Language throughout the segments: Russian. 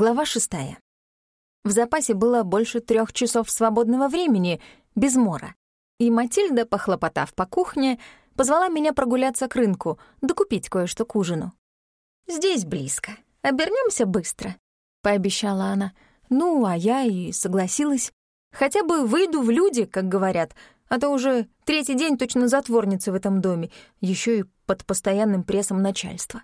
Глава шестая. В запасе было больше трех часов свободного времени, без мора. И Матильда, похлопотав по кухне, позвала меня прогуляться к рынку, докупить кое-что к ужину. «Здесь близко. Обернемся быстро», — пообещала она. Ну, а я и согласилась. Хотя бы выйду в люди, как говорят, а то уже третий день точно затворница в этом доме, еще и под постоянным прессом начальства.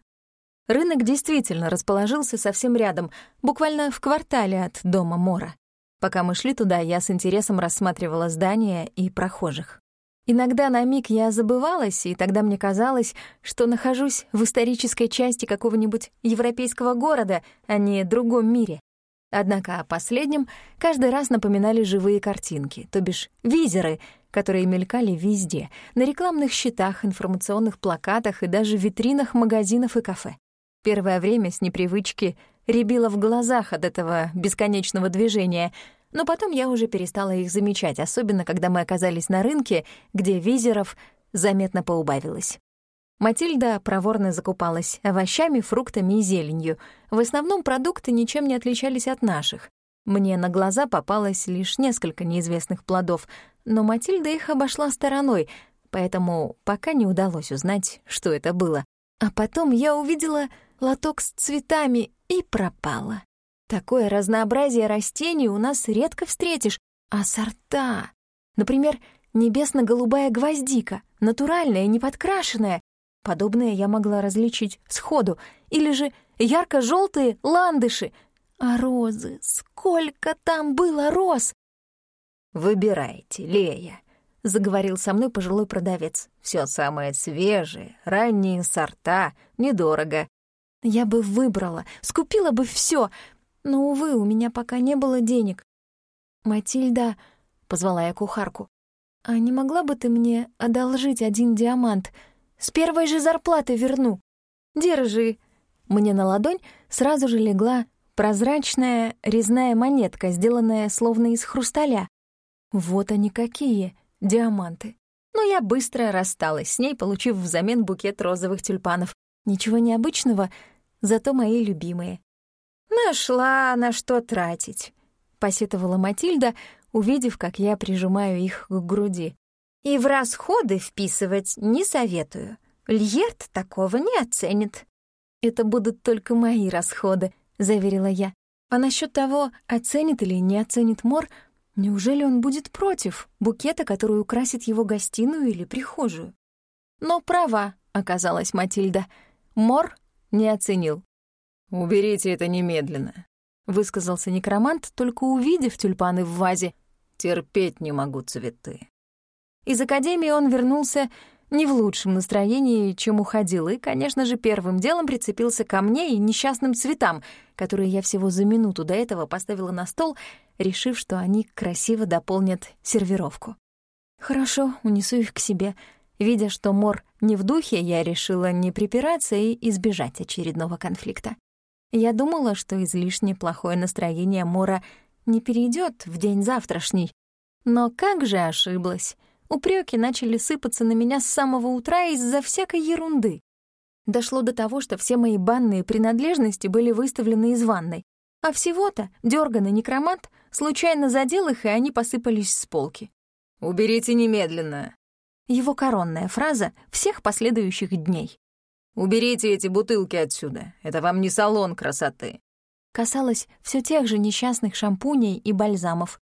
Рынок действительно расположился совсем рядом, буквально в квартале от дома Мора. Пока мы шли туда, я с интересом рассматривала здания и прохожих. Иногда на миг я забывалась, и тогда мне казалось, что нахожусь в исторической части какого-нибудь европейского города, а не другом мире. Однако о последнем каждый раз напоминали живые картинки, то бишь визеры, которые мелькали везде, на рекламных щитах, информационных плакатах и даже витринах магазинов и кафе. Первое время с непривычки рябило в глазах от этого бесконечного движения, но потом я уже перестала их замечать, особенно когда мы оказались на рынке, где визеров заметно поубавилось. Матильда проворно закупалась овощами, фруктами и зеленью. В основном продукты ничем не отличались от наших. Мне на глаза попалось лишь несколько неизвестных плодов, но Матильда их обошла стороной, поэтому пока не удалось узнать, что это было. А потом я увидела лоток с цветами и пропала. Такое разнообразие растений у нас редко встретишь, а сорта... Например, небесно-голубая гвоздика, натуральная, не подкрашенная. Подобное я могла различить сходу. Или же ярко желтые ландыши. А розы, сколько там было роз! «Выбирайте, Лея», — заговорил со мной пожилой продавец. Все самое свежее, ранние сорта, недорого. Я бы выбрала, скупила бы все, но, увы, у меня пока не было денег. «Матильда», — позвала я кухарку, «а не могла бы ты мне одолжить один диамант? С первой же зарплаты верну. Держи». Мне на ладонь сразу же легла прозрачная резная монетка, сделанная словно из хрусталя. Вот они какие, диаманты. Но я быстро рассталась с ней, получив взамен букет розовых тюльпанов. Ничего необычного, зато мои любимые. «Нашла на что тратить», — посетовала Матильда, увидев, как я прижимаю их к груди. «И в расходы вписывать не советую. Льерт такого не оценит». «Это будут только мои расходы», — заверила я. «А насчет того, оценит или не оценит Мор, неужели он будет против букета, который украсит его гостиную или прихожую?» Но права оказалась Матильда. Мор не оценил. «Уберите это немедленно», — высказался некромант, только увидев тюльпаны в вазе. «Терпеть не могу цветы». Из академии он вернулся не в лучшем настроении, чем уходил, и, конечно же, первым делом прицепился ко мне и несчастным цветам, которые я всего за минуту до этого поставила на стол, решив, что они красиво дополнят сервировку. «Хорошо, унесу их к себе», Видя, что Мор не в духе, я решила не припираться и избежать очередного конфликта. Я думала, что излишне плохое настроение Мора не перейдет в день завтрашний. Но как же ошиблась. Упреки начали сыпаться на меня с самого утра из-за всякой ерунды. Дошло до того, что все мои банные принадлежности были выставлены из ванной. А всего-то дёрганный некромант случайно задел их, и они посыпались с полки. «Уберите немедленно», его коронная фраза всех последующих дней. «Уберите эти бутылки отсюда, это вам не салон красоты». Касалось все тех же несчастных шампуней и бальзамов.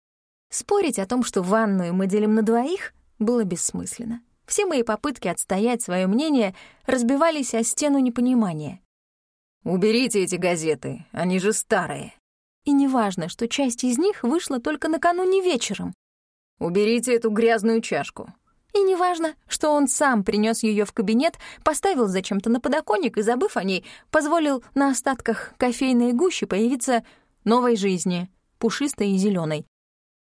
Спорить о том, что ванную мы делим на двоих, было бессмысленно. Все мои попытки отстоять свое мнение разбивались о стену непонимания. «Уберите эти газеты, они же старые». И неважно, что часть из них вышла только накануне вечером. «Уберите эту грязную чашку, и неважно, что он сам принес ее в кабинет, поставил зачем-то на подоконник и, забыв о ней, позволил на остатках кофейной гущи появиться новой жизни, пушистой и зеленой.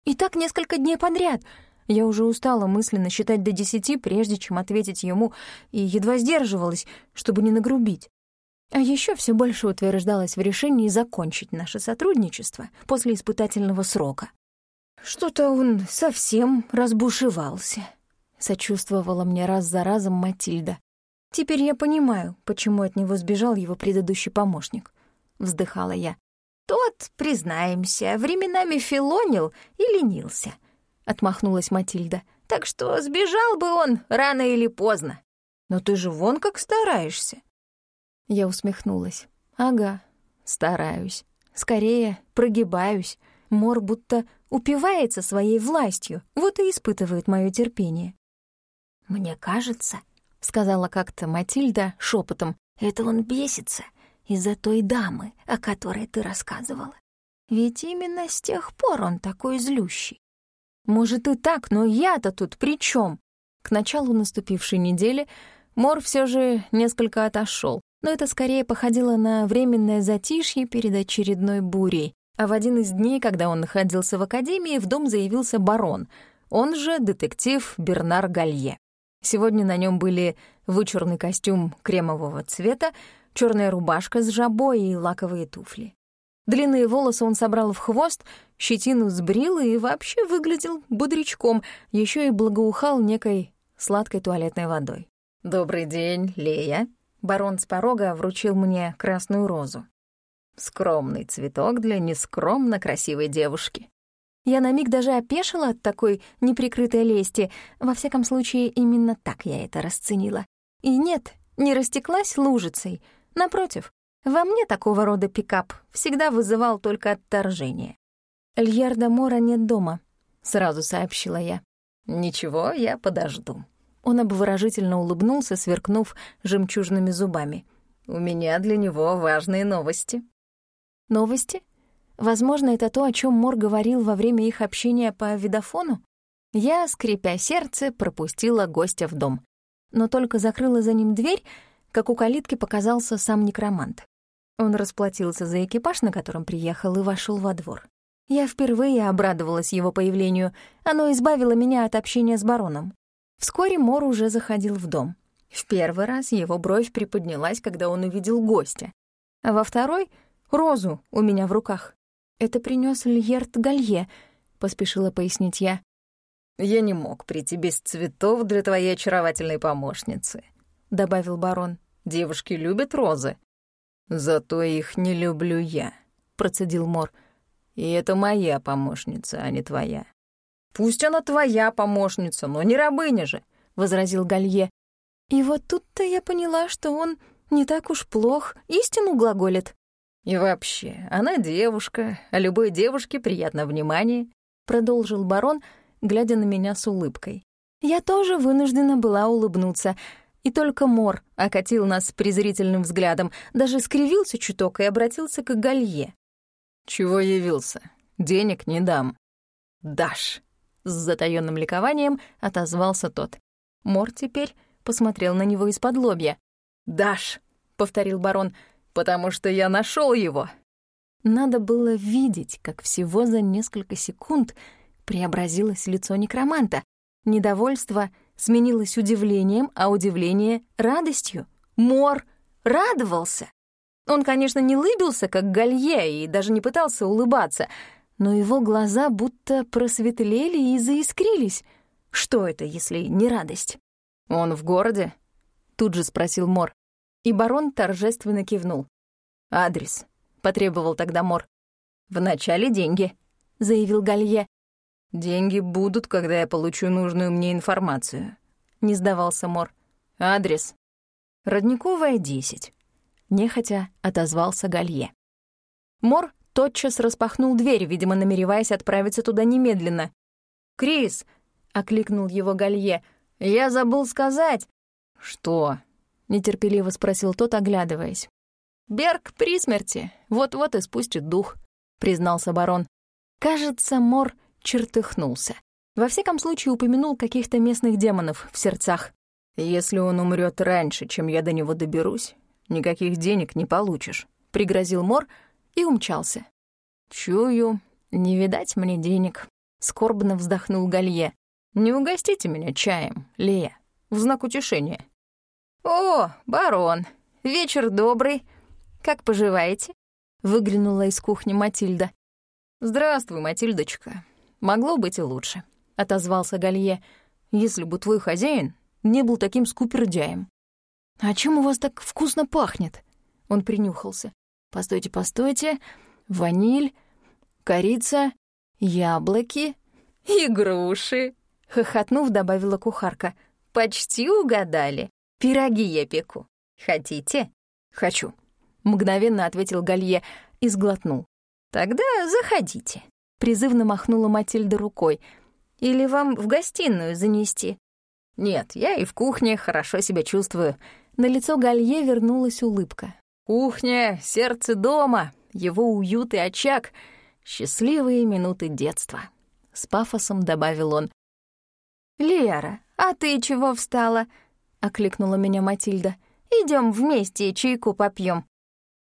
И так несколько дней подряд. Я уже устала мысленно считать до десяти, прежде чем ответить ему, и едва сдерживалась, чтобы не нагрубить. А еще все больше утверждалось в решении закончить наше сотрудничество после испытательного срока. Что-то он совсем разбушевался сочувствовала мне раз за разом Матильда. Теперь я понимаю, почему от него сбежал его предыдущий помощник. Вздыхала я. Тот, признаемся, временами филонил и ленился, — отмахнулась Матильда. Так что сбежал бы он рано или поздно. Но ты же вон как стараешься. Я усмехнулась. Ага, стараюсь. Скорее, прогибаюсь. Мор будто упивается своей властью, вот и испытывает мое терпение. «Мне кажется», — сказала как-то Матильда шепотом, «это он бесится из-за той дамы, о которой ты рассказывала. Ведь именно с тех пор он такой злющий. Может и так, но я-то тут при чем? К началу наступившей недели Мор все же несколько отошел, но это скорее походило на временное затишье перед очередной бурей. А в один из дней, когда он находился в академии, в дом заявился барон, он же детектив Бернар Галье. Сегодня на нем были вычурный костюм кремового цвета, черная рубашка с жабой и лаковые туфли. Длинные волосы он собрал в хвост, щетину сбрил и вообще выглядел бодрячком, еще и благоухал некой сладкой туалетной водой. «Добрый день, Лея», Барон с порога вручил мне красную розу. Скромный цветок для нескромно красивой девушки. Я на миг даже опешила от такой неприкрытой лести. Во всяком случае, именно так я это расценила. И нет, не растеклась лужицей. Напротив, во мне такого рода пикап всегда вызывал только отторжение. «Льярда Мора нет дома», — сразу сообщила я. «Ничего, я подожду», он обворожительно улыбнулся, сверкнув жемчужными зубами. «У меня для него важные новости». «Новости? Возможно, это то, о чем Мор говорил во время их общения по видофону?» Я, скрипя сердце, пропустила гостя в дом. Но только закрыла за ним дверь, как у калитки показался сам некромант. Он расплатился за экипаж, на котором приехал, и вошел во двор. Я впервые обрадовалась его появлению. Оно избавило меня от общения с бароном. Вскоре Мор уже заходил в дом. В первый раз его бровь приподнялась, когда он увидел гостя, а во второй — розу у меня в руках. «Это принес Льерт Галье», — поспешила пояснить я. «Я не мог прийти без цветов для твоей очаровательной помощницы», — добавил барон. «Девушки любят розы». «Зато их не люблю я», — процедил Мор. «И это моя помощница, а не твоя». «Пусть она твоя помощница, но не рабыня же», — возразил Галье. И вот тут-то я поняла, что он не так уж плох, истину глаголит. «И вообще, она девушка, а любой девушке приятно внимание», — продолжил барон, глядя на меня с улыбкой. Я тоже вынуждена была улыбнуться, и только Мор окатил нас презрительным взглядом, даже скривился чуток и обратился к Галье. «Чего явился? Денег не дам». «Дашь», с затаённым ликованием отозвался тот. Мор теперь посмотрел на него из-под лобья. «Даш», — повторил барон, — «потому что я нашел его». Надо было видеть, как всего за несколько секунд преобразилось лицо некроманта. Недовольство сменилось удивлением, а удивление — радостью. Мор радовался. Он, конечно, не лыбился, как Галье, и даже не пытался улыбаться — но его глаза будто просветлели и заискрились. Что это, если не радость? «Он в городе?» — тут же спросил Мор. И барон торжественно кивнул. «Адрес», — потребовал тогда Мор. «Вначале деньги», — заявил Галье. «Деньги будут, когда я получу нужную мне информацию», — не сдавался Мор. «Адрес?» «Родниковая, 10», — нехотя отозвался Галье. Мор тотчас распахнул дверь, видимо, намереваясь отправиться туда немедленно. «Крис!» — окликнул его Галье. «Я забыл сказать». «Что?» — нетерпеливо спросил тот, оглядываясь. «Берг при смерти, вот-вот и спустит дух», — признался барон. Кажется, Мор чертыхнулся. Во всяком случае, упомянул каких-то местных демонов в сердцах. «Если он умрет раньше, чем я до него доберусь, никаких денег не получишь», — пригрозил Мор, и умчался. «Чую, не видать мне денег», — скорбно вздохнул Галье. «Не угостите меня чаем, Лея, в знак утешения». «О, барон, вечер добрый. Как поживаете?» — выглянула из кухни Матильда. «Здравствуй, Матильдочка. Могло быть и лучше», — отозвался Галье, «если бы твой хозяин не был таким скупердяем». «А чем у вас так вкусно пахнет?» Он принюхался. «Постойте, постойте. ваниль, корица, яблоки и груши», — хохотнув, добавила кухарка. «Почти угадали. Пироги я пеку. Хотите?» «Хочу», — мгновенно ответил Галье и сглотнул. «Тогда заходите», — призывно махнула Матильда рукой. «Или вам в гостиную занести?» «Нет, я и в кухне хорошо себя чувствую». На лицо Галье вернулась улыбка. «Кухня, сердце дома, его уют и очаг — счастливые минуты детства», — с пафосом добавил он. «Лера, а ты чего встала?» — окликнула меня Матильда. Идем вместе чайку попьем.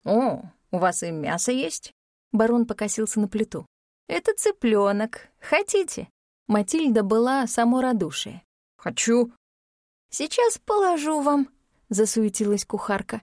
«О, у вас и мясо есть?» Барон покосился на плиту. «Это цыпленок. Хотите?» Матильда была само радушие. «Хочу». «Сейчас положу вам», — засуетилась кухарка.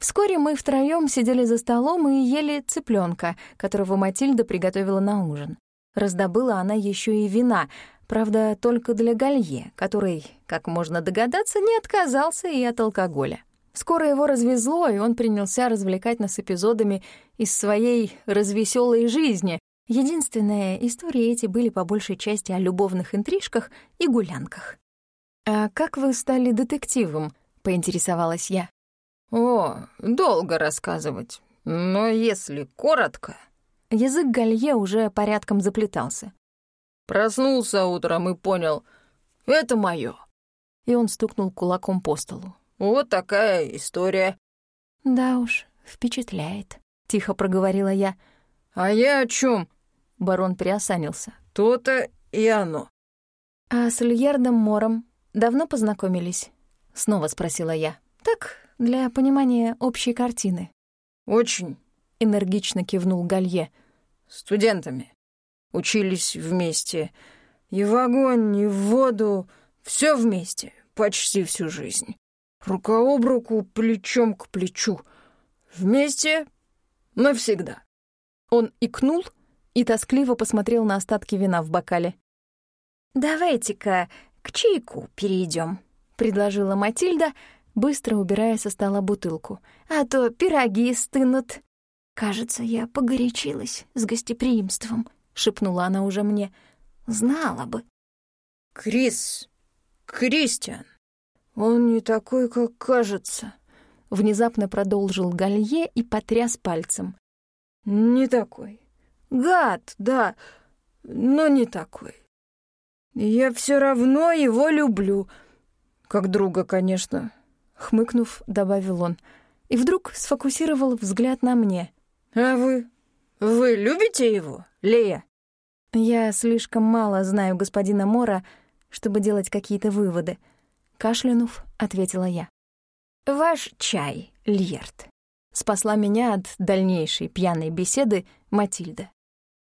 Вскоре мы втроем сидели за столом и ели цыпленка, которого Матильда приготовила на ужин. Раздобыла она еще и вина, правда, только для Галье, который, как можно догадаться, не отказался и от алкоголя. Скоро его развезло, и он принялся развлекать нас эпизодами из своей развеселой жизни. Единственное, истории эти были по большей части о любовных интрижках и гулянках. «А как вы стали детективом?» — поинтересовалась я. «О, долго рассказывать, но если коротко...» Язык Галье уже порядком заплетался. Проснулся утром и понял, это моё. И он стукнул кулаком по столу. Вот такая история. Да уж, впечатляет, тихо проговорила я. А я о чем? Барон приосанился. То-то и оно. А с Льярдом Мором давно познакомились? Снова спросила я. Так, для понимания общей картины. Очень, энергично кивнул Галье. Студентами. Учились вместе. И в огонь, и в воду. Все вместе. Почти всю жизнь. Рука об руку, плечом к плечу. Вместе навсегда. Он икнул и тоскливо посмотрел на остатки вина в бокале. «Давайте-ка к чайку перейдем, предложила Матильда, быстро убирая со стола бутылку. «А то пироги стынут». «Кажется, я погорячилась с гостеприимством», — шепнула она уже мне. «Знала бы». «Крис, Кристиан, «Он не такой, как кажется», — внезапно продолжил Галье и потряс пальцем. «Не такой. Гад, да, но не такой. Я все равно его люблю. Как друга, конечно», — хмыкнув, добавил он. И вдруг сфокусировал взгляд на мне. «А вы? Вы любите его, Лея?» «Я слишком мало знаю господина Мора, чтобы делать какие-то выводы», Кашлянув, ответила я. «Ваш чай, Льерт», — спасла меня от дальнейшей пьяной беседы Матильда.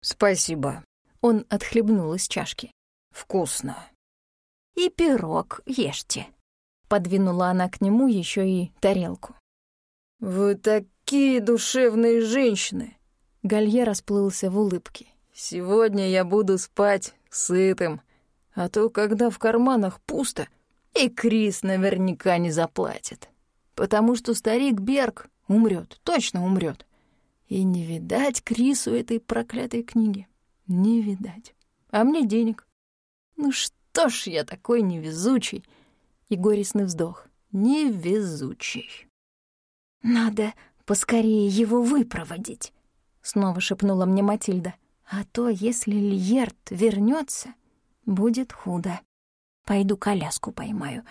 «Спасибо». Он отхлебнул из чашки. «Вкусно». «И пирог ешьте», — подвинула она к нему еще и тарелку. «Вы такие душевные женщины!» Галье расплылся в улыбке. «Сегодня я буду спать сытым, а то, когда в карманах пусто, — и Крис наверняка не заплатит, потому что старик Берг умрет, точно умрет. И не видать Крису этой проклятой книги. Не видать. А мне денег. Ну что ж я такой невезучий? И горестный вздох. Невезучий. Надо поскорее его выпроводить, снова шепнула мне Матильда. А то, если Льерт вернется, будет худо. Пойду коляску поймаю.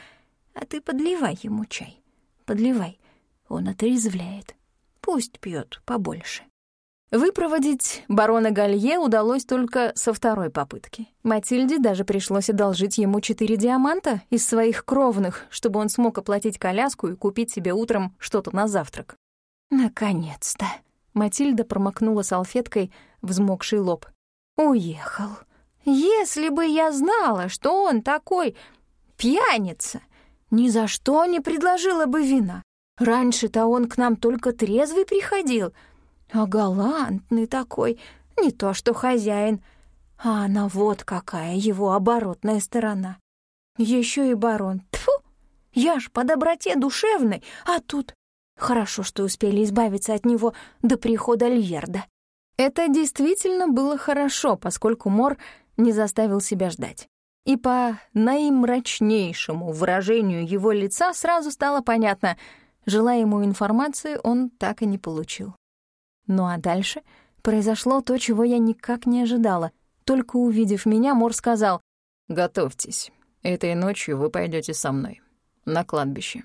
А ты подливай ему чай. Подливай. Он отрезвляет. Пусть пьет побольше. Выпроводить барона Галье удалось только со второй попытки. Матильде даже пришлось одолжить ему четыре диаманта из своих кровных, чтобы он смог оплатить коляску и купить себе утром что-то на завтрак. «Наконец-то!» Матильда промокнула салфеткой взмокший лоб. «Уехал!» Если бы я знала, что он такой пьяница, ни за что не предложила бы вина. Раньше-то он к нам только трезвый приходил, а галантный такой, не то что хозяин. А она вот какая его оборотная сторона. Еще и барон. Тфу, я ж по доброте душевной, а тут... Хорошо, что успели избавиться от него до прихода Льерда. Это действительно было хорошо, поскольку Мор не заставил себя ждать. И по наимрачнейшему выражению его лица сразу стало понятно, желаемую информацию он так и не получил. Ну а дальше произошло то, чего я никак не ожидала. Только увидев меня, Мор сказал, «Готовьтесь, этой ночью вы пойдете со мной на кладбище».